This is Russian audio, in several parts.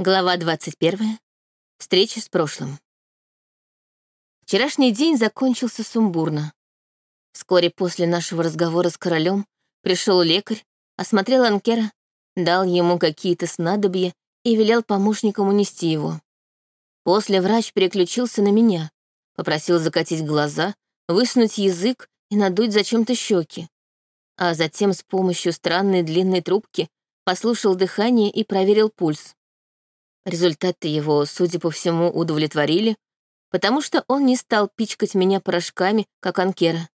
Глава 21. Встреча с прошлым. Вчерашний день закончился сумбурно. Вскоре после нашего разговора с королем пришел лекарь, осмотрел Анкера, дал ему какие-то снадобья и велел помощникам унести его. После врач переключился на меня, попросил закатить глаза, высунуть язык и надуть зачем-то щеки, а затем с помощью странной длинной трубки послушал дыхание и проверил пульс. Результаты его, судя по всему, удовлетворили, потому что он не стал пичкать меня порошками, как анкера,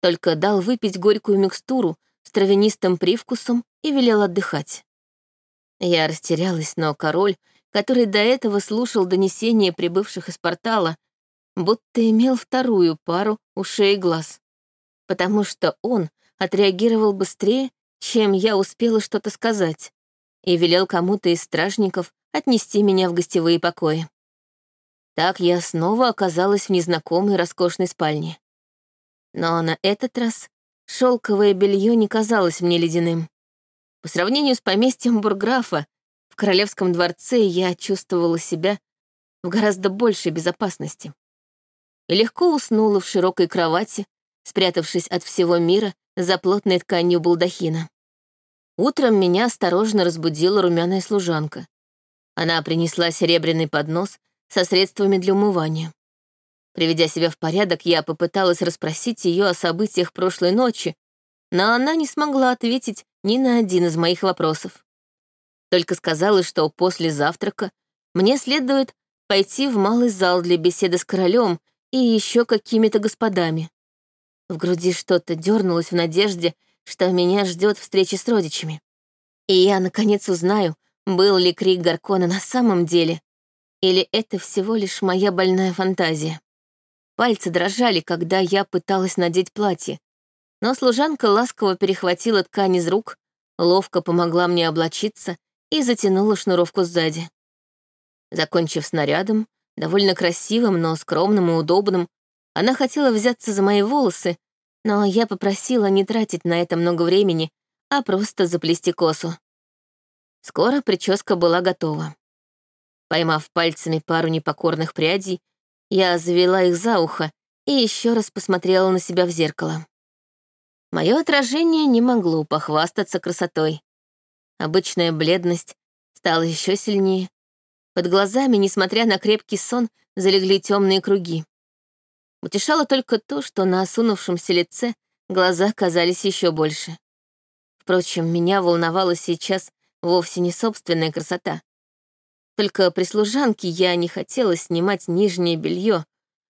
только дал выпить горькую микстуру с травянистым привкусом и велел отдыхать. Я растерялась, но король, который до этого слушал донесения прибывших из портала, будто имел вторую пару ушей и глаз, потому что он отреагировал быстрее, чем я успела что-то сказать, и велел кому-то из стражников отнести меня в гостевые покои. Так я снова оказалась в незнакомой роскошной спальне. Но на этот раз шелковое белье не казалось мне ледяным. По сравнению с поместьем бурграфа, в королевском дворце я чувствовала себя в гораздо большей безопасности. И легко уснула в широкой кровати, спрятавшись от всего мира за плотной тканью балдахина. Утром меня осторожно разбудила румяная служанка. Она принесла серебряный поднос со средствами для умывания. Приведя себя в порядок, я попыталась расспросить ее о событиях прошлой ночи, но она не смогла ответить ни на один из моих вопросов. Только сказала, что после завтрака мне следует пойти в малый зал для беседы с королем и еще какими-то господами. В груди что-то дернулось в надежде, что меня ждет встреча с родичами. И я, наконец, узнаю, был ли крик Гаркона на самом деле, или это всего лишь моя больная фантазия. Пальцы дрожали, когда я пыталась надеть платье, но служанка ласково перехватила ткань из рук, ловко помогла мне облачиться и затянула шнуровку сзади. Закончив снарядом, довольно красивым, но скромным и удобным, она хотела взяться за мои волосы, но я попросила не тратить на это много времени, а просто заплести косу. Скоро прическа была готова. Поймав пальцами пару непокорных прядей, я завела их за ухо и еще раз посмотрела на себя в зеркало. Мое отражение не могло похвастаться красотой. Обычная бледность стала еще сильнее. Под глазами, несмотря на крепкий сон, залегли темные круги. Утешало только то, что на осунувшемся лице глаза казались еще больше. Впрочем, меня волновало сейчас вовсе не собственная красота. Только при служанке я не хотела снимать нижнее белье,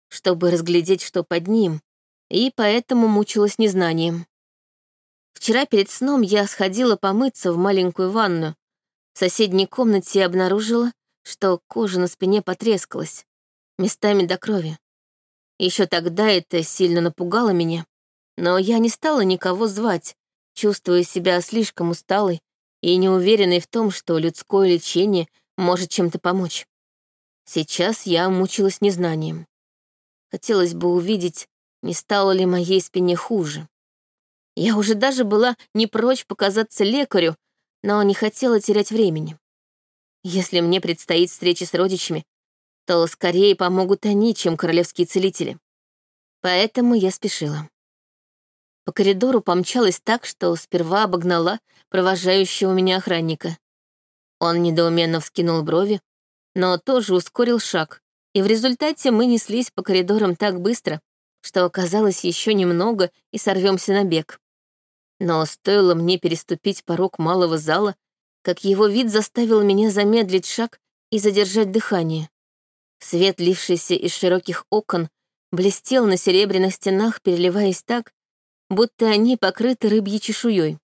чтобы разглядеть, что под ним, и поэтому мучилась незнанием. Вчера перед сном я сходила помыться в маленькую ванну. В соседней комнате обнаружила, что кожа на спине потрескалась, местами до крови. Еще тогда это сильно напугало меня, но я не стала никого звать, чувствуя себя слишком усталой и не уверенной в том, что людское лечение может чем-то помочь. Сейчас я мучилась незнанием. Хотелось бы увидеть, не стало ли моей спине хуже. Я уже даже была не прочь показаться лекарю, но не хотела терять времени. Если мне предстоит встреча с родичами, то скорее помогут они, чем королевские целители. Поэтому я спешила. По коридору помчалась так, что сперва обогнала провожающего меня охранника. Он недоуменно вскинул брови, но тоже ускорил шаг, и в результате мы неслись по коридорам так быстро, что оказалось еще немного и сорвемся на бег. Но стоило мне переступить порог малого зала, как его вид заставил меня замедлить шаг и задержать дыхание. Свет, лившийся из широких окон, блестел на серебряных стенах, переливаясь так, будто они покрыты рыбьей чешуей.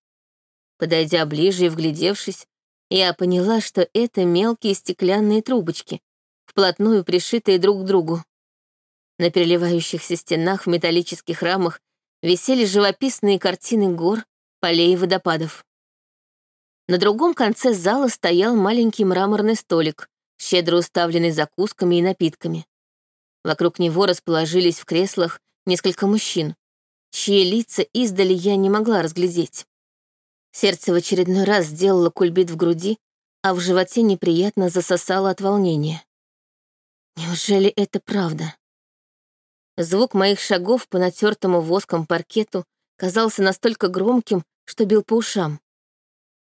Подойдя ближе и вглядевшись, я поняла, что это мелкие стеклянные трубочки, вплотную пришитые друг к другу. На переливающихся стенах в металлических рамах висели живописные картины гор, полей и водопадов. На другом конце зала стоял маленький мраморный столик, щедро уставленный закусками и напитками. Вокруг него расположились в креслах несколько мужчин, чьи лица издали я не могла разглядеть. Сердце в очередной раз сделало кульбит в груди, а в животе неприятно засосало от волнения. Неужели это правда? Звук моих шагов по натертому воском паркету казался настолько громким, что бил по ушам.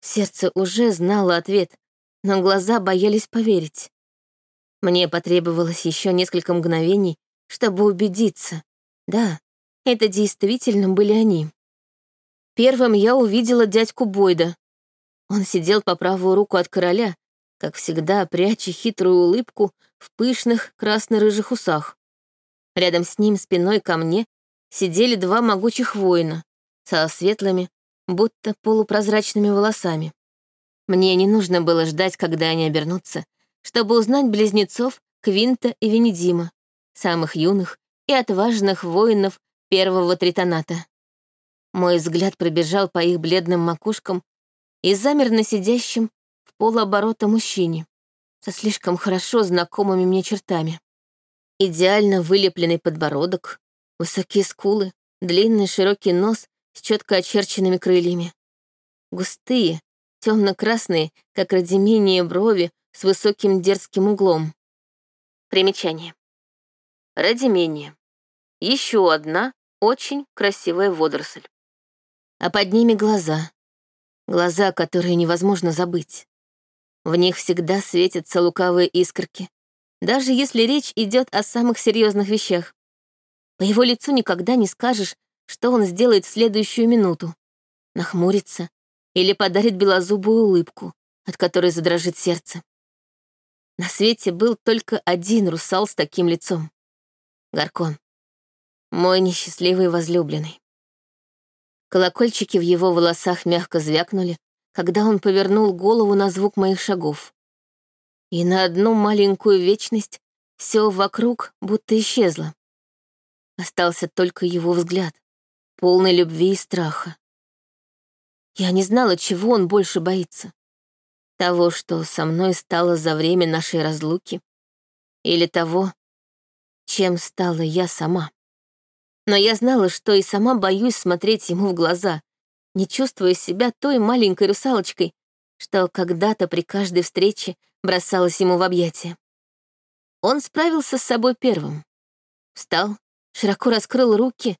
Сердце уже знало ответ, но глаза боялись поверить. Мне потребовалось еще несколько мгновений, чтобы убедиться. Да, это действительно были они. Первым я увидела дядьку Бойда. Он сидел по правую руку от короля, как всегда, пряча хитрую улыбку в пышных красно-рыжих усах. Рядом с ним, спиной ко мне, сидели два могучих воина со светлыми, будто полупрозрачными волосами. Мне не нужно было ждать, когда они обернутся, чтобы узнать близнецов Квинта и Венедима, самых юных и отважных воинов первого тритоната. Мой взгляд пробежал по их бледным макушкам и замер на сидящем в полуоборота мужчине со слишком хорошо знакомыми мне чертами. Идеально вылепленный подбородок, высокие скулы, длинный широкий нос с четко очерченными крыльями. Густые, темно-красные, как радимение брови с высоким дерзким углом. Примечание. Радимение. Еще одна очень красивая водоросль. А под ними глаза. Глаза, которые невозможно забыть. В них всегда светятся лукавые искорки, даже если речь идет о самых серьезных вещах. По его лицу никогда не скажешь, что он сделает в следующую минуту. Нахмурится или подарит белозубую улыбку, от которой задрожит сердце. На свете был только один русал с таким лицом. Гаркон. Мой несчастливый возлюбленный. Колокольчики в его волосах мягко звякнули, когда он повернул голову на звук моих шагов. И на одну маленькую вечность все вокруг будто исчезло. Остался только его взгляд, полный любви и страха. Я не знала, чего он больше боится. Того, что со мной стало за время нашей разлуки, или того, чем стала я сама. Но я знала, что и сама боюсь смотреть ему в глаза, не чувствуя себя той маленькой русалочкой, что когда-то при каждой встрече бросалась ему в объятия. Он справился с собой первым. Встал, широко раскрыл руки,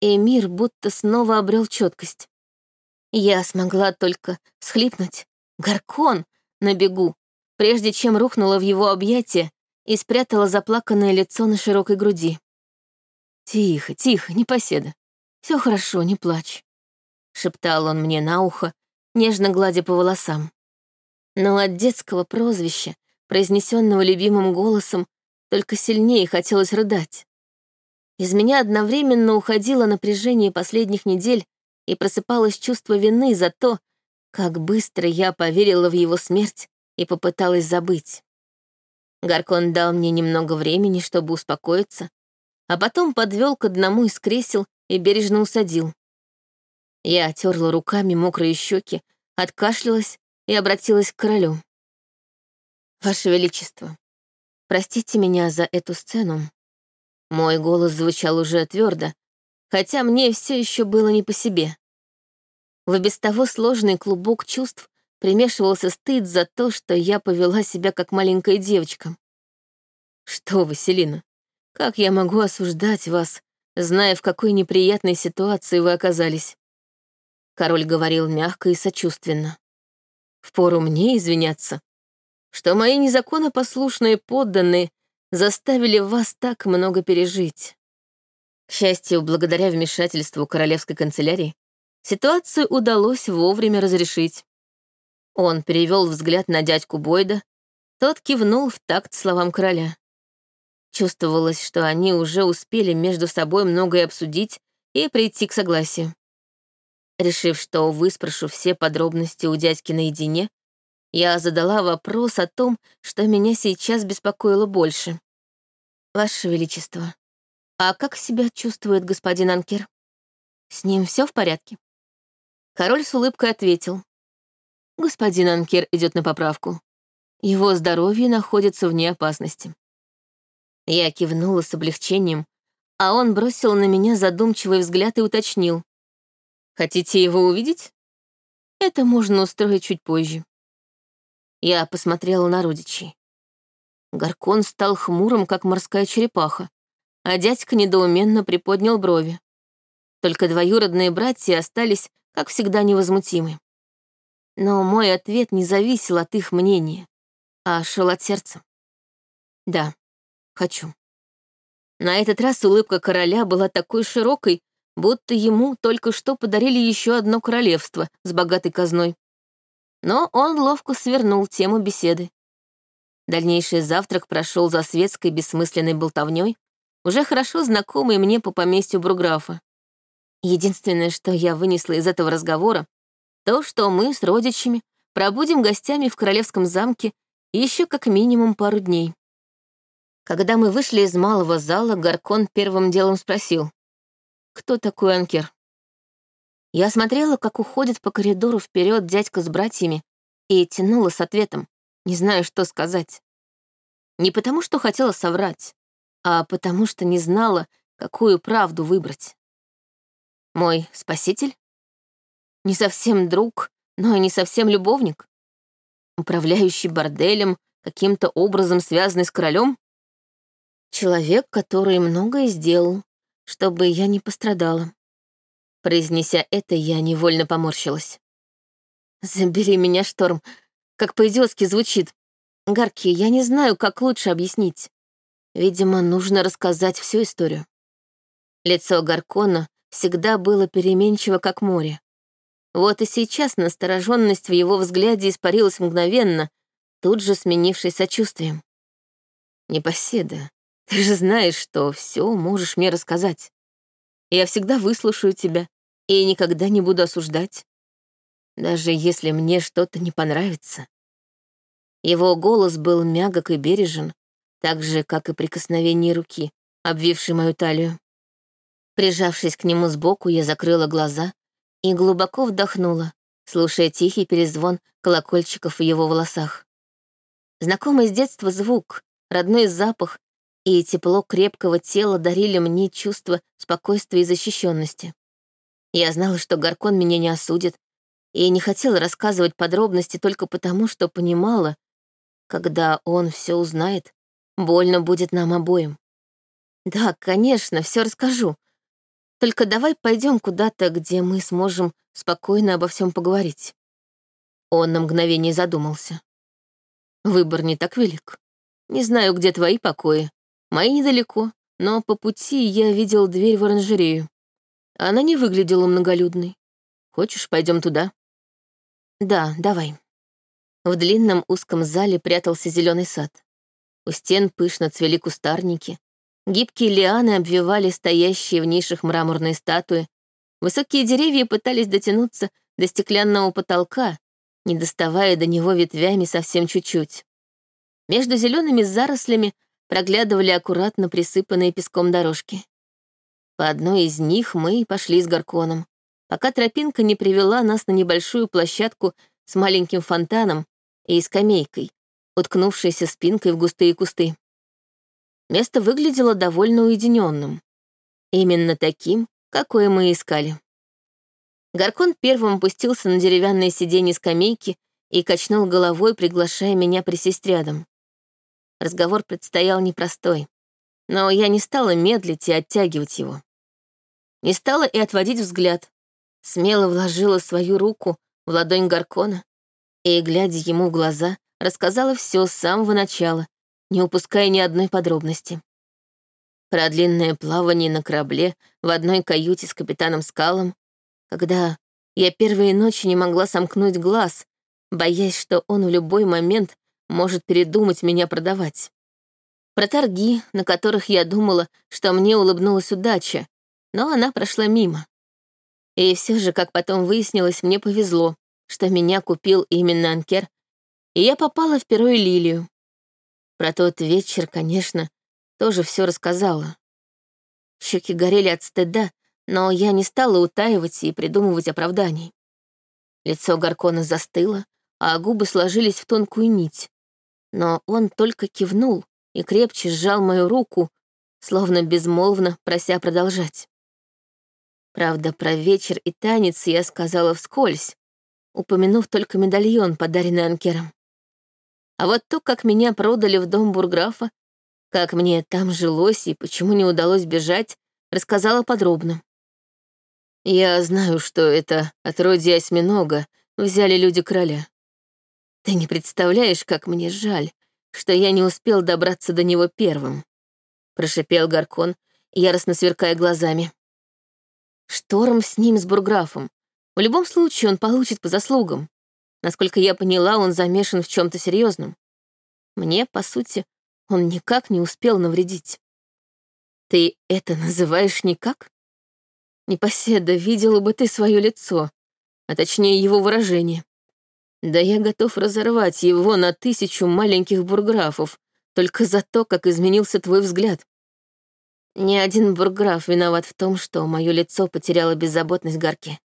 и мир будто снова обрел четкость. Я смогла только схлипнуть. Гаркон на бегу, прежде чем рухнула в его объятия и спрятала заплаканное лицо на широкой груди. «Тихо, тихо, не поседа. Все хорошо, не плачь», — шептал он мне на ухо, нежно гладя по волосам. Но от детского прозвища, произнесенного любимым голосом, только сильнее хотелось рыдать. Из меня одновременно уходило напряжение последних недель и просыпалось чувство вины за то, как быстро я поверила в его смерть и попыталась забыть. Гаркон дал мне немного времени, чтобы успокоиться, а потом подвел к одному из кресел и бережно усадил. Я терла руками мокрые щеки, откашлялась и обратилась к королю. «Ваше Величество, простите меня за эту сцену». Мой голос звучал уже твердо, хотя мне все еще было не по себе. В без того сложный клубок чувств примешивался стыд за то, что я повела себя как маленькая девочка. Что, Василина, как я могу осуждать вас, зная, в какой неприятной ситуации вы оказались? Король говорил мягко и сочувственно. Впору мне извиняться, что мои незаконопослушные подданные заставили вас так много пережить. К счастью, благодаря вмешательству королевской канцелярии, ситуацию удалось вовремя разрешить. Он перевел взгляд на дядьку Бойда, тот кивнул в такт словам короля. Чувствовалось, что они уже успели между собой многое обсудить и прийти к согласию. Решив, что выспрошу все подробности у дядьки наедине, я задала вопрос о том, что меня сейчас беспокоило больше. «Ваше Величество, «А как себя чувствует господин Анкер? С ним все в порядке?» Король с улыбкой ответил. «Господин Анкер идет на поправку. Его здоровье находится вне опасности». Я кивнула с облегчением, а он бросил на меня задумчивый взгляд и уточнил. «Хотите его увидеть? Это можно устроить чуть позже». Я посмотрела на родичей. Гаркон стал хмурым, как морская черепаха, а дядька недоуменно приподнял брови. Только двоюродные братья остались, как всегда, невозмутимы. Но мой ответ не зависел от их мнения, а шел от сердца. Да, хочу. На этот раз улыбка короля была такой широкой, будто ему только что подарили еще одно королевство с богатой казной. Но он ловко свернул тему беседы. Дальнейший завтрак прошел за светской бессмысленной болтовней, уже хорошо знакомой мне по поместью Бруграфа. Единственное, что я вынесла из этого разговора, то, что мы с родичами пробудем гостями в королевском замке еще как минимум пару дней. Когда мы вышли из малого зала, Гаркон первым делом спросил, кто такой Анкер. Я смотрела, как уходит по коридору вперед дядька с братьями, и тянула с ответом, не знаю, что сказать. Не потому, что хотела соврать, а потому, что не знала, какую правду выбрать. Мой спаситель? Не совсем друг, но и не совсем любовник? Управляющий борделем, каким-то образом связанный с королем? Человек, который многое сделал, чтобы я не пострадала. Произнеся это, я невольно поморщилась. «Забери меня, Шторм, как по-идиотски звучит. Гарки, я не знаю, как лучше объяснить. Видимо, нужно рассказать всю историю». Лицо Гаркона всегда было переменчиво, как море. Вот и сейчас настороженность в его взгляде испарилась мгновенно, тут же сменившись сочувствием. «Непоседа, ты же знаешь, что все можешь мне рассказать. Я всегда выслушаю тебя и никогда не буду осуждать, даже если мне что-то не понравится». Его голос был мягок и бережен, так же, как и прикосновение руки, обвившей мою талию. Прижавшись к нему сбоку, я закрыла глаза и глубоко вдохнула, слушая тихий перезвон колокольчиков в его волосах. Знакомый с детства звук, родной запах и тепло крепкого тела дарили мне чувство спокойствия и защищенности. Я знала, что Гаркон меня не осудит, и не хотела рассказывать подробности только потому, что понимала, когда он все узнает, больно будет нам обоим. Да, конечно, все расскажу, только давай пойдем куда-то, где мы сможем спокойно обо всем поговорить. Он на мгновение задумался. Выбор не так велик. Не знаю, где твои покои. Мои недалеко, но по пути я видел дверь в оранжерею. Она не выглядела многолюдной. Хочешь, пойдем туда? Да, давай. В длинном узком зале прятался зеленый сад. У стен пышно цвели кустарники, Гибкие лианы обвивали стоящие в нишах мраморные статуи. Высокие деревья пытались дотянуться до стеклянного потолка, не доставая до него ветвями совсем чуть-чуть. Между зелеными зарослями проглядывали аккуратно присыпанные песком дорожки. По одной из них мы и пошли с Гарконом, пока тропинка не привела нас на небольшую площадку с маленьким фонтаном и скамейкой, уткнувшейся спинкой в густые кусты. Место выглядело довольно уединенным. Именно таким, какое мы искали. Гаркон первым опустился на деревянное сиденье скамейки и качнул головой, приглашая меня присесть рядом. Разговор предстоял непростой, но я не стала медлить и оттягивать его. Не стала и отводить взгляд, смело вложила свою руку в ладонь Гаркона и, глядя ему в глаза, рассказала все с самого начала, не упуская ни одной подробности. Про длинное плавание на корабле в одной каюте с капитаном Скалом, когда я первые ночи не могла сомкнуть глаз, боясь, что он в любой момент может передумать меня продавать. Про торги, на которых я думала, что мне улыбнулась удача, но она прошла мимо. И все же, как потом выяснилось, мне повезло, что меня купил именно Анкер, и я попала в перо и лилию. Про тот вечер, конечно, тоже все рассказала. Щеки горели от стыда, но я не стала утаивать и придумывать оправданий. Лицо Гаркона застыло, а губы сложились в тонкую нить. Но он только кивнул и крепче сжал мою руку, словно безмолвно прося продолжать. Правда, про вечер и танец я сказала вскользь, упомянув только медальон, подаренный Анкером. А вот то, как меня продали в дом бурграфа, как мне там жилось и почему не удалось бежать, рассказала подробно. Я знаю, что это отродье осьминога взяли люди короля. Ты не представляешь, как мне жаль, что я не успел добраться до него первым. Прошипел Гаркон, яростно сверкая глазами. Шторм с ним, с бурграфом. В любом случае он получит по заслугам. Насколько я поняла, он замешан в чем то серьезном. Мне, по сути, он никак не успел навредить. Ты это называешь никак? Непоседа, видела бы ты свое лицо, а точнее его выражение. Да я готов разорвать его на тысячу маленьких бурграфов только за то, как изменился твой взгляд. Ни один бурграф виноват в том, что мое лицо потеряло беззаботность Гарки.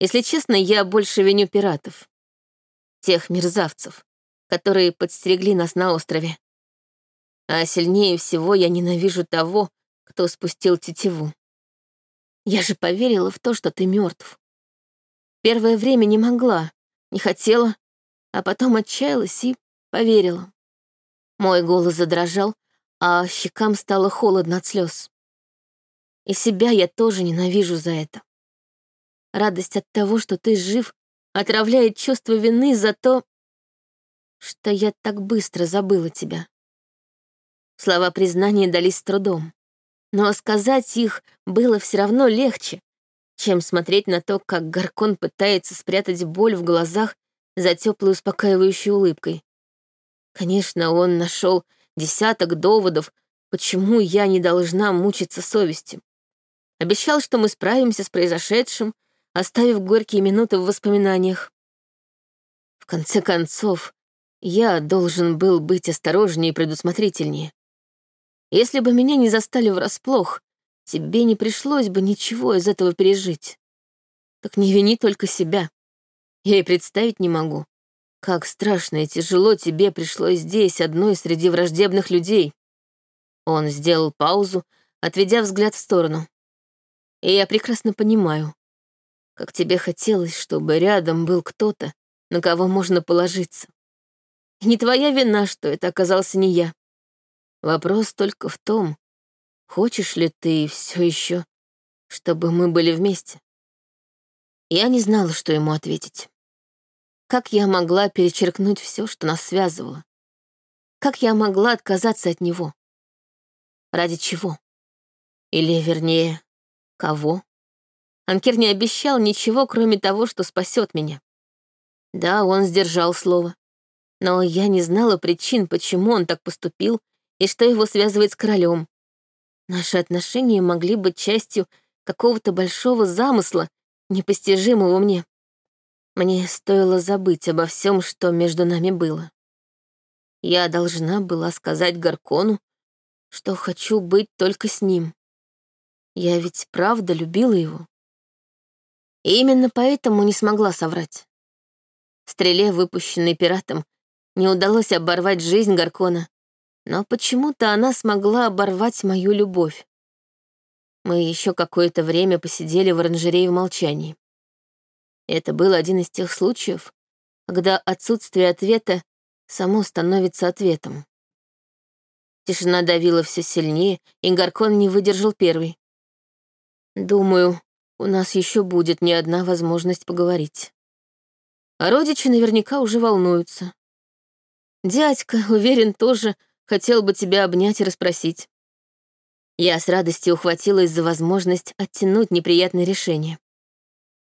Если честно, я больше виню пиратов. Тех мерзавцев, которые подстерегли нас на острове. А сильнее всего я ненавижу того, кто спустил тетиву. Я же поверила в то, что ты мертв. Первое время не могла, не хотела, а потом отчаялась и поверила. Мой голос задрожал, а щекам стало холодно от слез. И себя я тоже ненавижу за это. Радость от того, что ты жив, отравляет чувство вины за то, что я так быстро забыла тебя. Слова признания дались с трудом. Но сказать их было все равно легче, чем смотреть на то, как Гаркон пытается спрятать боль в глазах за теплой успокаивающей улыбкой. Конечно, он нашел десяток доводов, почему я не должна мучиться совестью. Обещал, что мы справимся с произошедшим, оставив горькие минуты в воспоминаниях. В конце концов, я должен был быть осторожнее и предусмотрительнее. Если бы меня не застали врасплох, тебе не пришлось бы ничего из этого пережить. Так не вини только себя. Я и представить не могу, как страшно и тяжело тебе пришлось здесь, одной среди враждебных людей. Он сделал паузу, отведя взгляд в сторону. И я прекрасно понимаю, как тебе хотелось, чтобы рядом был кто-то, на кого можно положиться. И не твоя вина, что это оказался не я. Вопрос только в том, хочешь ли ты все еще, чтобы мы были вместе. Я не знала, что ему ответить. Как я могла перечеркнуть все, что нас связывало? Как я могла отказаться от него? Ради чего? Или, вернее, кого? Анкер не обещал ничего, кроме того, что спасет меня. Да, он сдержал слово. Но я не знала причин, почему он так поступил и что его связывает с королем. Наши отношения могли быть частью какого-то большого замысла, непостижимого мне. Мне стоило забыть обо всем, что между нами было. Я должна была сказать Гаркону, что хочу быть только с ним. Я ведь правда любила его. И именно поэтому не смогла соврать. Стреле, выпущенной пиратом, не удалось оборвать жизнь Гаркона, но почему-то она смогла оборвать мою любовь. Мы еще какое-то время посидели в оранжерее в молчании. Это был один из тех случаев, когда отсутствие ответа само становится ответом. Тишина давила все сильнее, и Гаркон не выдержал первый. Думаю, у нас еще будет не одна возможность поговорить. А родичи наверняка уже волнуются. Дядька, уверен, тоже Хотел бы тебя обнять и расспросить. Я с радостью ухватилась за возможность оттянуть неприятное решение.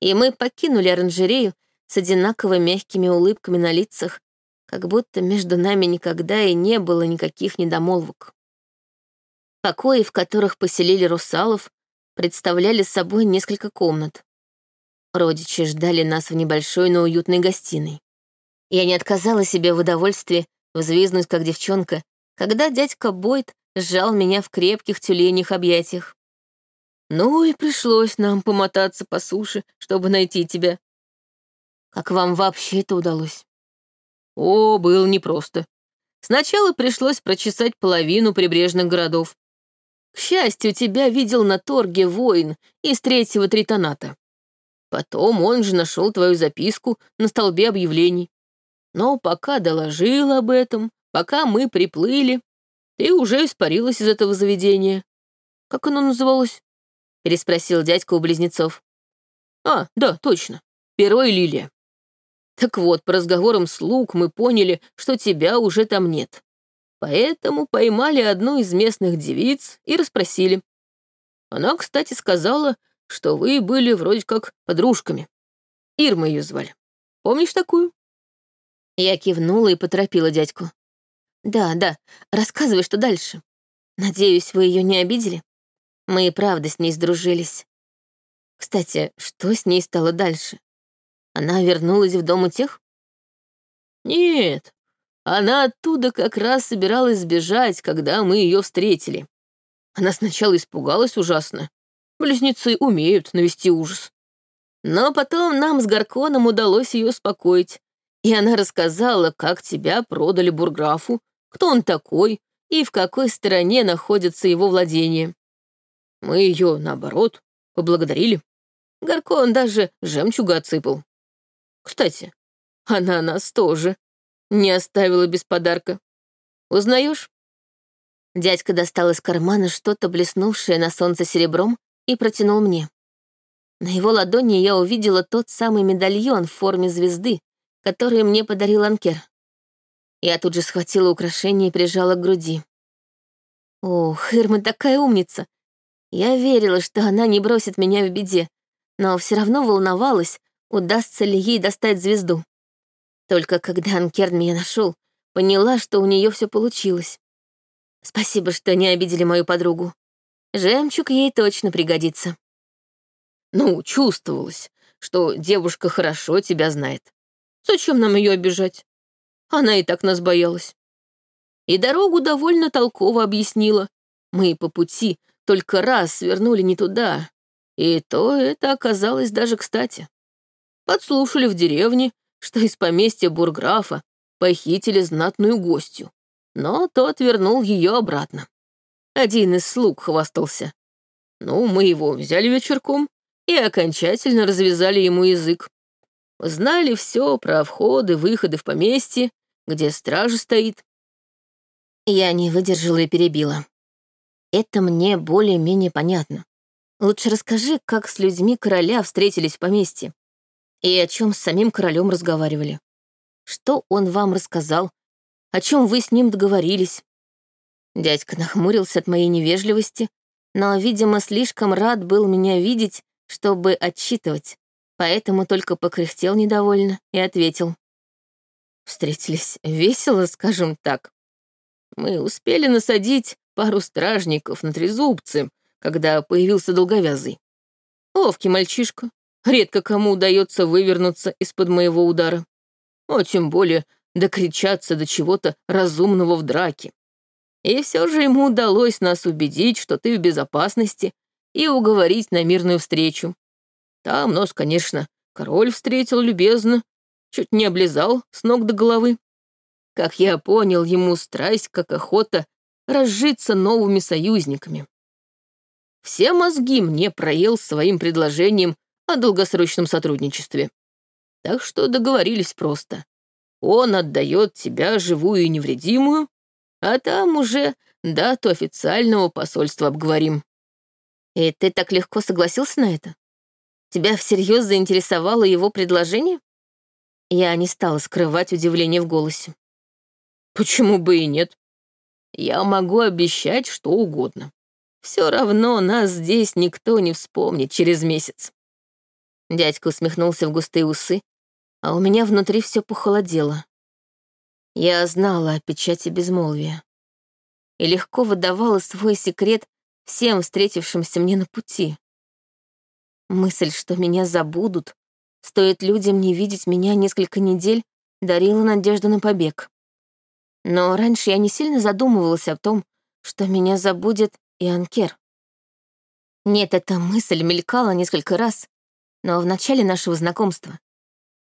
И мы покинули оранжерею с одинаково мягкими улыбками на лицах, как будто между нами никогда и не было никаких недомолвок. Покои, в которых поселили русалов, представляли собой несколько комнат. Родичи ждали нас в небольшой, но уютной гостиной. Я не отказала себе в удовольствии взвизнуть, как девчонка, когда дядька Бойд сжал меня в крепких тюленях объятиях. Ну и пришлось нам помотаться по суше, чтобы найти тебя. Как вам вообще это удалось? О, было непросто. Сначала пришлось прочесать половину прибрежных городов. К счастью, тебя видел на торге воин из третьего тритоната. Потом он же нашел твою записку на столбе объявлений. Но пока доложил об этом, пока мы приплыли, ты уже испарилась из этого заведения. Как оно называлось? Переспросил дядька у близнецов. А, да, точно. Перо и лилия. Так вот, по разговорам слуг мы поняли, что тебя уже там нет. Поэтому поймали одну из местных девиц и расспросили. Она, кстати, сказала, что вы были вроде как подружками. Ирма ее звали. Помнишь такую?» Я кивнула и поторопила дядьку. «Да, да, рассказывай, что дальше. Надеюсь, вы ее не обидели? Мы и правда с ней сдружились. Кстати, что с ней стало дальше? Она вернулась в дом у тех? Нет, она оттуда как раз собиралась сбежать, когда мы ее встретили. Она сначала испугалась ужасно. Близнецы умеют навести ужас. Но потом нам с Гарконом удалось ее успокоить, и она рассказала, как тебя продали бурграфу, кто он такой и в какой стороне находится его владение. Мы ее, наоборот, поблагодарили. Гаркон даже жемчуга отсыпал. Кстати, она нас тоже не оставила без подарка. Узнаешь? Дядька достал из кармана что-то блеснувшее на солнце серебром и протянул мне. На его ладони я увидела тот самый медальон в форме звезды, который мне подарил Анкер. Я тут же схватила украшение и прижала к груди. Ох, Ирма такая умница. Я верила, что она не бросит меня в беде, но все равно волновалась, удастся ли ей достать звезду. Только когда Анкерн меня нашел, поняла, что у нее все получилось. Спасибо, что не обидели мою подругу. Жемчуг ей точно пригодится. Ну, чувствовалось, что девушка хорошо тебя знает. Зачем нам ее обижать? Она и так нас боялась. И дорогу довольно толково объяснила. Мы по пути только раз свернули не туда, и то это оказалось даже кстати. Подслушали в деревне, что из поместья бурграфа похитили знатную гостью, но тот вернул ее обратно. Один из слуг хвастался. Ну, мы его взяли вечерком и окончательно развязали ему язык. Знали все про входы, выходы в поместье, где стража стоит. Я не выдержала и перебила. Это мне более-менее понятно. Лучше расскажи, как с людьми короля встретились в поместье. И о чем с самим королем разговаривали. Что он вам рассказал? О чем вы с ним договорились? Дядька нахмурился от моей невежливости, но, видимо, слишком рад был меня видеть, чтобы отчитывать, поэтому только покряхтел недовольно и ответил. Встретились весело, скажем так. Мы успели насадить пару стражников на трезубцы, когда появился долговязый. Ловкий мальчишка, редко кому удается вывернуться из-под моего удара. А тем более докричаться до чего-то разумного в драке. И все же ему удалось нас убедить, что ты в безопасности, и уговорить на мирную встречу. Там нас, конечно, король встретил любезно, чуть не облизал с ног до головы. Как я понял, ему страсть, как охота, разжиться новыми союзниками. Все мозги мне проел своим предложением о долгосрочном сотрудничестве. Так что договорились просто. Он отдает тебя живую и невредимую, а там уже дату официального посольства обговорим. И ты так легко согласился на это? Тебя всерьез заинтересовало его предложение? Я не стала скрывать удивление в голосе. Почему бы и нет? Я могу обещать что угодно. Все равно нас здесь никто не вспомнит через месяц. Дядька усмехнулся в густые усы, а у меня внутри все похолодело. Я знала о печати безмолвия и легко выдавала свой секрет всем встретившимся мне на пути. Мысль, что меня забудут, стоит людям не видеть меня несколько недель, дарила надежду на побег. Но раньше я не сильно задумывалась о том, что меня забудет и Анкер. Нет, эта мысль мелькала несколько раз, но в начале нашего знакомства.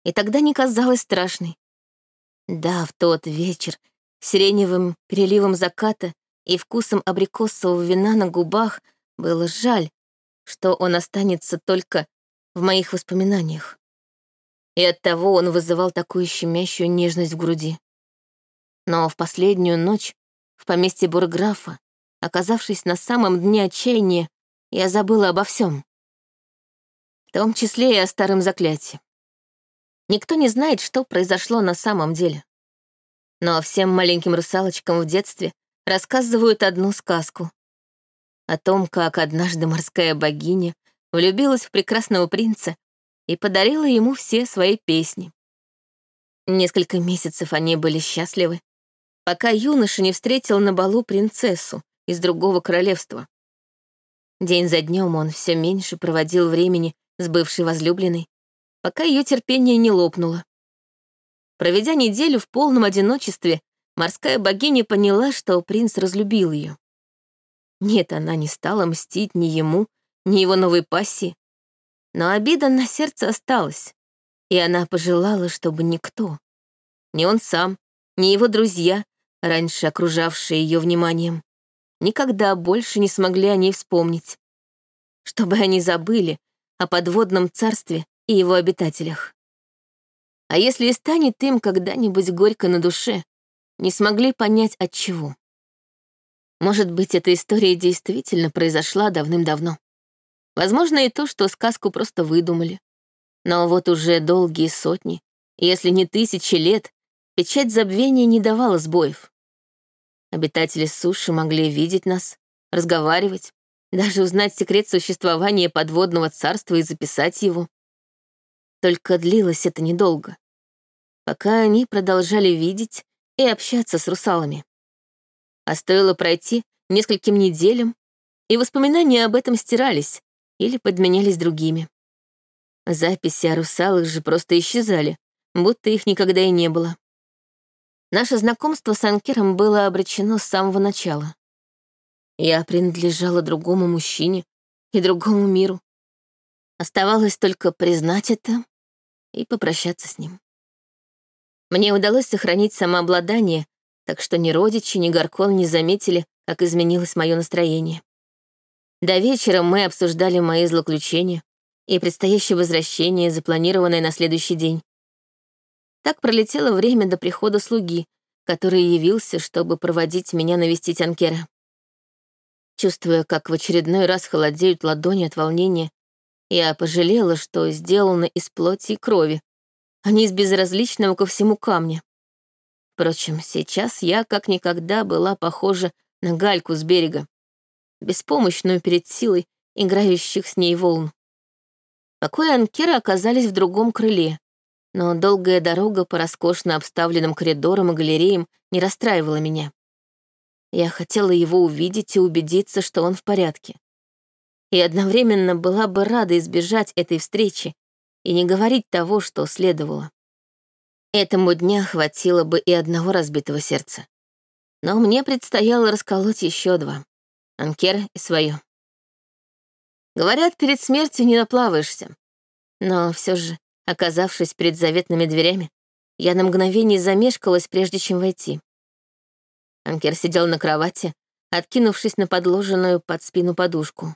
И тогда не казалась страшной. Да, в тот вечер, сиреневым переливом заката и вкусом абрикосового вина на губах было жаль, что он останется только в моих воспоминаниях. и оттого он вызывал такую щемящую нежность в груди. Но в последнюю ночь в поместье бурграфа, оказавшись на самом дне отчаяния, я забыла обо всем, в том числе и о старом заклятии. Никто не знает, что произошло на самом деле. Но всем маленьким русалочкам в детстве рассказывают одну сказку. О том, как однажды морская богиня влюбилась в прекрасного принца и подарила ему все свои песни. Несколько месяцев они были счастливы, пока юноша не встретил на балу принцессу из другого королевства. День за днем он все меньше проводил времени с бывшей возлюбленной, пока ее терпение не лопнуло. Проведя неделю в полном одиночестве, морская богиня поняла, что принц разлюбил ее. Нет, она не стала мстить ни ему, ни его новой пассии, но обида на сердце осталась, и она пожелала, чтобы никто, ни он сам, ни его друзья, раньше окружавшие ее вниманием, никогда больше не смогли о ней вспомнить, чтобы они забыли о подводном царстве и его обитателях. А если и станет им когда-нибудь горько на душе, не смогли понять от чего. Может быть, эта история действительно произошла давным-давно. Возможно, и то, что сказку просто выдумали. Но вот уже долгие сотни, если не тысячи лет, печать забвения не давала сбоев. Обитатели суши могли видеть нас, разговаривать, даже узнать секрет существования подводного царства и записать его. Только длилось это недолго, пока они продолжали видеть и общаться с русалами. А стоило пройти нескольким неделям, и воспоминания об этом стирались, или подменялись другими. Записи о русалах же просто исчезали, будто их никогда и не было. Наше знакомство с Анкером было обречено с самого начала. Я принадлежала другому мужчине и другому миру. Оставалось только признать это и попрощаться с ним. Мне удалось сохранить самообладание, так что ни родичи, ни Гаркон не заметили, как изменилось мое настроение. До вечера мы обсуждали мои злоключения и предстоящее возвращение, запланированное на следующий день. Так пролетело время до прихода слуги, который явился, чтобы проводить меня навестить Анкера. Чувствуя, как в очередной раз холодеют ладони от волнения, я пожалела, что сделано из плоти и крови, а не из безразличного ко всему камня. Впрочем, сейчас я как никогда была похожа на гальку с берега беспомощную перед силой играющих с ней волн. Покои Анкера оказались в другом крыле, но долгая дорога по роскошно обставленным коридорам и галереям не расстраивала меня. Я хотела его увидеть и убедиться, что он в порядке. И одновременно была бы рада избежать этой встречи и не говорить того, что следовало. Этому дня хватило бы и одного разбитого сердца. Но мне предстояло расколоть еще два. Анкер и свое. Говорят, перед смертью не наплаваешься. Но все же, оказавшись перед заветными дверями, я на мгновение замешкалась, прежде чем войти. Анкер сидел на кровати, откинувшись на подложенную под спину подушку.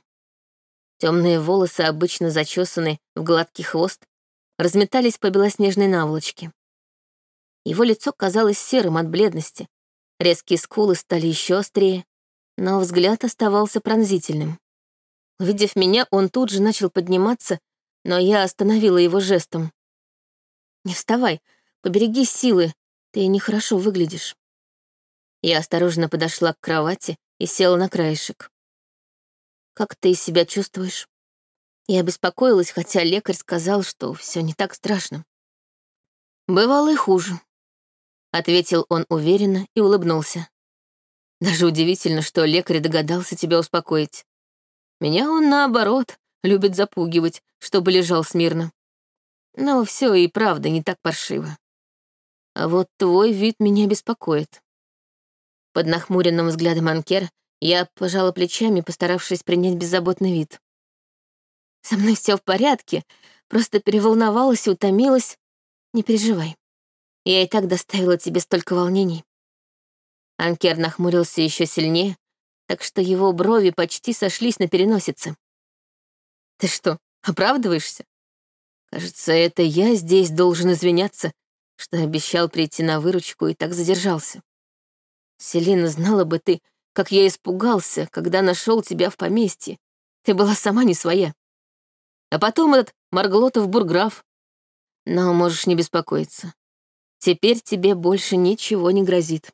Темные волосы, обычно зачесанные в гладкий хвост, разметались по белоснежной наволочке. Его лицо казалось серым от бледности, резкие скулы стали еще острее, но взгляд оставался пронзительным. Увидев меня, он тут же начал подниматься, но я остановила его жестом. «Не вставай, побереги силы, ты нехорошо выглядишь». Я осторожно подошла к кровати и села на краешек. «Как ты себя чувствуешь?» Я беспокоилась, хотя лекарь сказал, что все не так страшно. «Бывало и хуже», — ответил он уверенно и улыбнулся. Даже удивительно, что лекарь догадался тебя успокоить. Меня он, наоборот, любит запугивать, чтобы лежал смирно. Но все и правда не так паршиво. А вот твой вид меня беспокоит. Под нахмуренным взглядом Анкер я пожала плечами, постаравшись принять беззаботный вид. Со мной все в порядке, просто переволновалась и утомилась. Не переживай. Я и так доставила тебе столько волнений. Анкер нахмурился еще сильнее, так что его брови почти сошлись на переносице. «Ты что, оправдываешься? Кажется, это я здесь должен извиняться, что обещал прийти на выручку и так задержался. Селина, знала бы ты, как я испугался, когда нашел тебя в поместье. Ты была сама не своя. А потом этот Марглотов бурграф. Но можешь не беспокоиться. Теперь тебе больше ничего не грозит.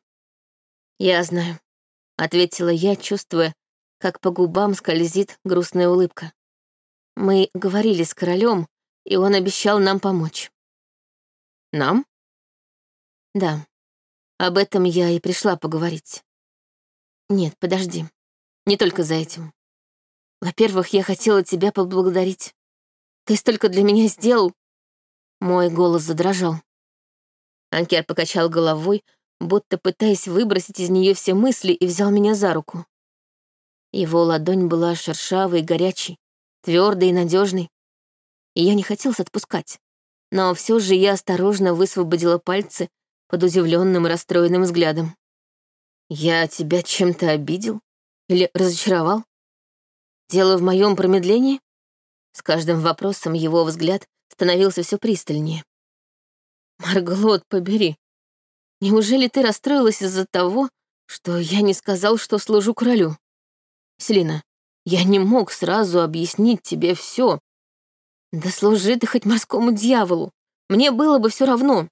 Я знаю, — ответила я, чувствуя, как по губам скользит грустная улыбка. Мы говорили с королем, и он обещал нам помочь. Нам? Да. Об этом я и пришла поговорить. Нет, подожди. Не только за этим. Во-первых, я хотела тебя поблагодарить. Ты столько для меня сделал. Мой голос задрожал. Анкер покачал головой, будто пытаясь выбросить из нее все мысли, и взял меня за руку. Его ладонь была шершавой и горячей, твердой и надежной. И я не хотелось отпускать. Но все же я осторожно высвободила пальцы под удивленным и расстроенным взглядом. «Я тебя чем-то обидел? Или разочаровал? Дело в моем промедлении?» С каждым вопросом его взгляд становился все пристальнее. «Марглот, побери. Неужели ты расстроилась из-за того, что я не сказал, что служу королю? Селина, я не мог сразу объяснить тебе все. Да служи ты хоть морскому дьяволу. Мне было бы все равно.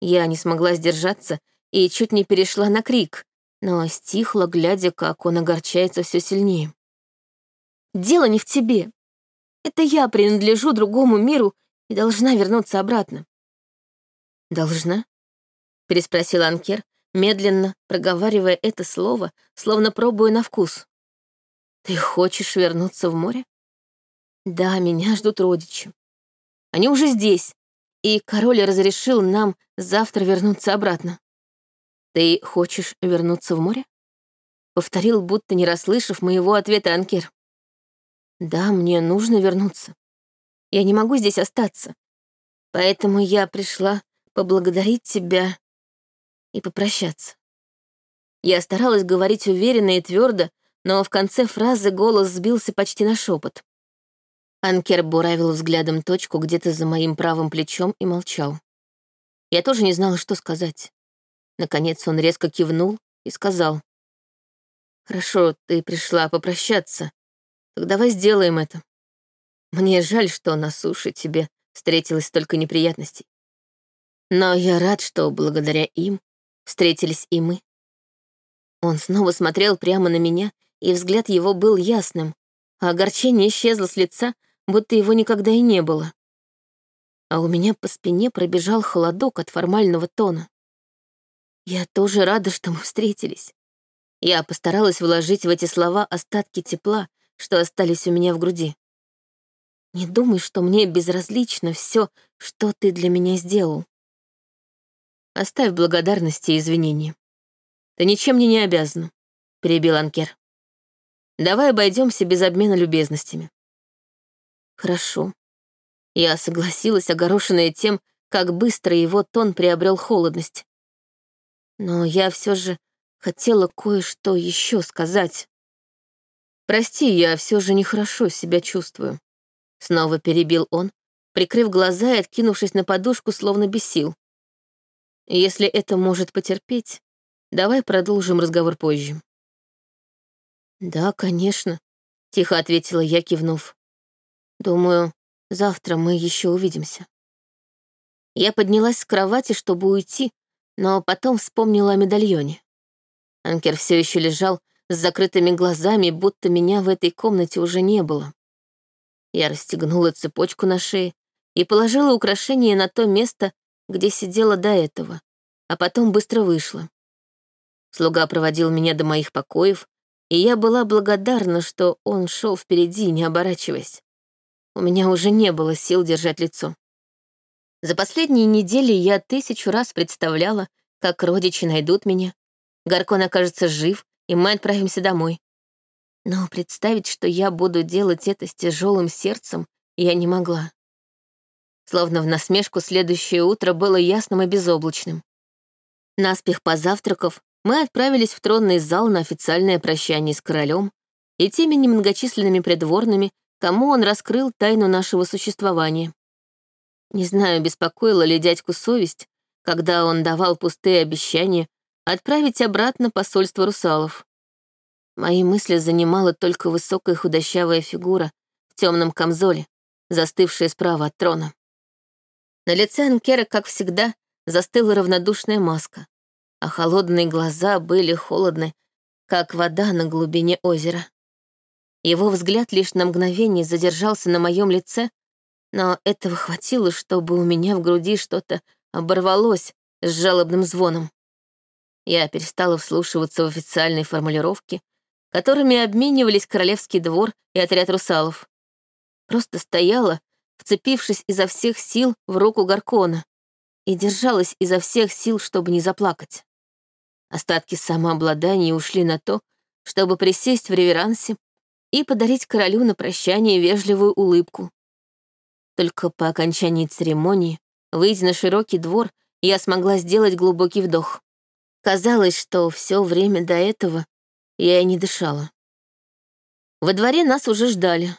Я не смогла сдержаться и чуть не перешла на крик, но стихла, глядя, как он огорчается все сильнее. Дело не в тебе. Это я принадлежу другому миру и должна вернуться обратно. Должна? Переспросил Анкер, медленно проговаривая это слово, словно пробуя на вкус. Ты хочешь вернуться в море? Да, меня ждут родичи. Они уже здесь, и король разрешил нам завтра вернуться обратно. Ты хочешь вернуться в море? Повторил, будто не расслышав моего ответа Анкер. Да, мне нужно вернуться. Я не могу здесь остаться. Поэтому я пришла поблагодарить тебя и попрощаться. Я старалась говорить уверенно и твердо, но в конце фразы голос сбился почти на шепот. Анкер буравил взглядом точку где-то за моим правым плечом и молчал. Я тоже не знала, что сказать. Наконец он резко кивнул и сказал. «Хорошо, ты пришла попрощаться. Так давай сделаем это. Мне жаль, что на суше тебе встретилось столько неприятностей. Но я рад, что благодаря им встретились и мы». Он снова смотрел прямо на меня, и взгляд его был ясным, а огорчение исчезло с лица, будто его никогда и не было. А у меня по спине пробежал холодок от формального тона. Я тоже рада, что мы встретились. Я постаралась вложить в эти слова остатки тепла, что остались у меня в груди. Не думай, что мне безразлично все, что ты для меня сделал. Оставь благодарности и извинения. Ты ничем мне не обязан, перебил Анкер. Давай обойдемся без обмена любезностями. Хорошо. Я согласилась, огорошенная тем, как быстро его тон приобрел холодность. Но я все же хотела кое-что еще сказать. Прости, я все же нехорошо себя чувствую. Снова перебил он, прикрыв глаза и откинувшись на подушку, словно без сил. Если это может потерпеть, давай продолжим разговор позже. «Да, конечно», — тихо ответила я, кивнув. «Думаю, завтра мы еще увидимся». Я поднялась с кровати, чтобы уйти, но потом вспомнила о медальоне. Анкер все еще лежал с закрытыми глазами, будто меня в этой комнате уже не было. Я расстегнула цепочку на шее и положила украшение на то место, где сидела до этого, а потом быстро вышла. Слуга проводил меня до моих покоев, и я была благодарна, что он шел впереди, не оборачиваясь. У меня уже не было сил держать лицо. За последние недели я тысячу раз представляла, как родичи найдут меня. Гаркон окажется жив, и мы отправимся домой. Но представить, что я буду делать это с тяжелым сердцем, я не могла. Словно в насмешку следующее утро было ясным и безоблачным. Наспех позавтракав, мы отправились в тронный зал на официальное прощание с королем и теми немногочисленными придворными, кому он раскрыл тайну нашего существования. Не знаю, беспокоила ли дядьку совесть, когда он давал пустые обещания отправить обратно посольство русалов. Мои мысли занимала только высокая худощавая фигура в темном камзоле, застывшая справа от трона. На лице Анкера, как всегда, застыла равнодушная маска, а холодные глаза были холодны, как вода на глубине озера. Его взгляд лишь на мгновение задержался на моем лице, но этого хватило, чтобы у меня в груди что-то оборвалось с жалобным звоном. Я перестала вслушиваться в официальные формулировки, которыми обменивались королевский двор и отряд русалов. Просто стояла, вцепившись изо всех сил в руку Гаркона, и держалась изо всех сил, чтобы не заплакать. Остатки самообладания ушли на то, чтобы присесть в реверансе и подарить королю на прощание вежливую улыбку. Только по окончании церемонии, выйдя на широкий двор, я смогла сделать глубокий вдох. Казалось, что все время до этого я и не дышала. Во дворе нас уже ждали.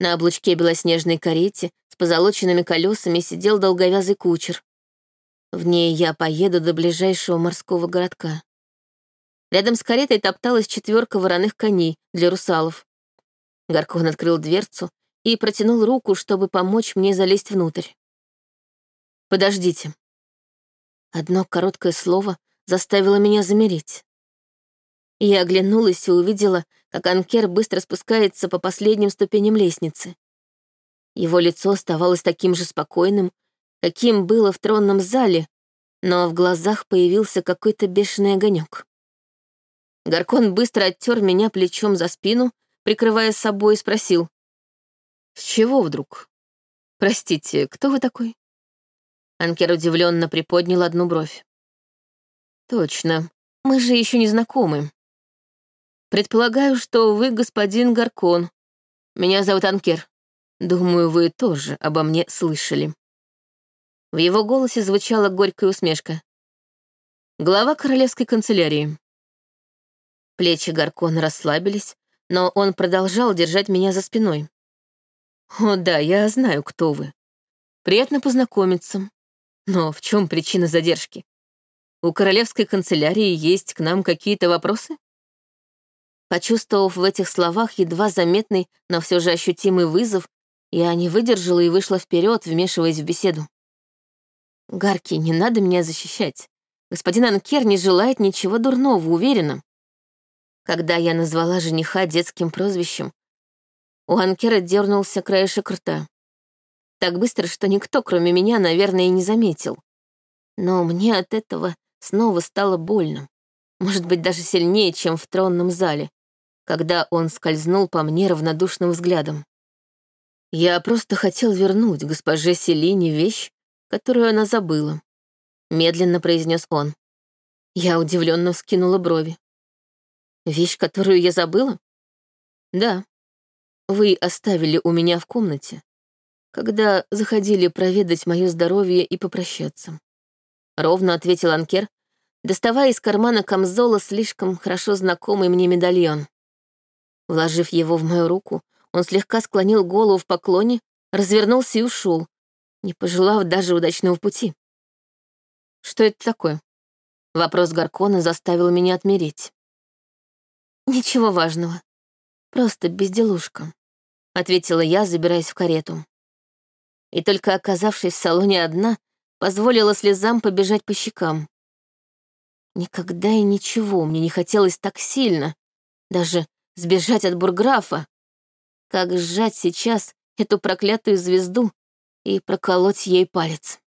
На облучке белоснежной карете с позолоченными колесами сидел долговязый кучер. В ней я поеду до ближайшего морского городка. Рядом с каретой топталась четверка вороных коней для русалов. Гаркон открыл дверцу и протянул руку, чтобы помочь мне залезть внутрь. «Подождите». Одно короткое слово заставило меня замереть. Я оглянулась и увидела, как Анкер быстро спускается по последним ступеням лестницы. Его лицо оставалось таким же спокойным, каким было в тронном зале, но в глазах появился какой-то бешеный огонек. Гаркон быстро оттер меня плечом за спину, прикрывая собой, и спросил. «С чего вдруг? Простите, кто вы такой?» Анкер удивленно приподнял одну бровь. «Точно, мы же еще не знакомы. Предполагаю, что вы господин Гаркон. Меня зовут Анкер. Думаю, вы тоже обо мне слышали». В его голосе звучала горькая усмешка. Глава королевской канцелярии. Плечи Гаркона расслабились, но он продолжал держать меня за спиной. «О да, я знаю, кто вы. Приятно познакомиться. Но в чем причина задержки? У королевской канцелярии есть к нам какие-то вопросы?» Почувствовав в этих словах едва заметный, но все же ощутимый вызов, я не выдержала и вышла вперед, вмешиваясь в беседу. «Гарки, не надо меня защищать. Господин Анкер не желает ничего дурного, уверена. Когда я назвала жениха детским прозвищем, у Анкера дернулся краешек рта. Так быстро, что никто, кроме меня, наверное, и не заметил. Но мне от этого снова стало больно. Может быть, даже сильнее, чем в тронном зале, когда он скользнул по мне равнодушным взглядом. Я просто хотел вернуть госпоже Селине вещь, которую она забыла, медленно произнес он. Я удивленно вскинула брови. Вещь, которую я забыла? Да. Вы оставили у меня в комнате, когда заходили проведать мое здоровье и попрощаться. Ровно ответил Анкер, доставая из кармана камзола слишком хорошо знакомый мне медальон. Вложив его в мою руку, он слегка склонил голову в поклоне, развернулся и ушел, не пожелав даже удачного пути. Что это такое? Вопрос Гаркона заставил меня отмереть. «Ничего важного. Просто безделушка», — ответила я, забираясь в карету. И только оказавшись в салоне одна, позволила слезам побежать по щекам. Никогда и ничего мне не хотелось так сильно, даже сбежать от бурграфа, как сжать сейчас эту проклятую звезду и проколоть ей палец.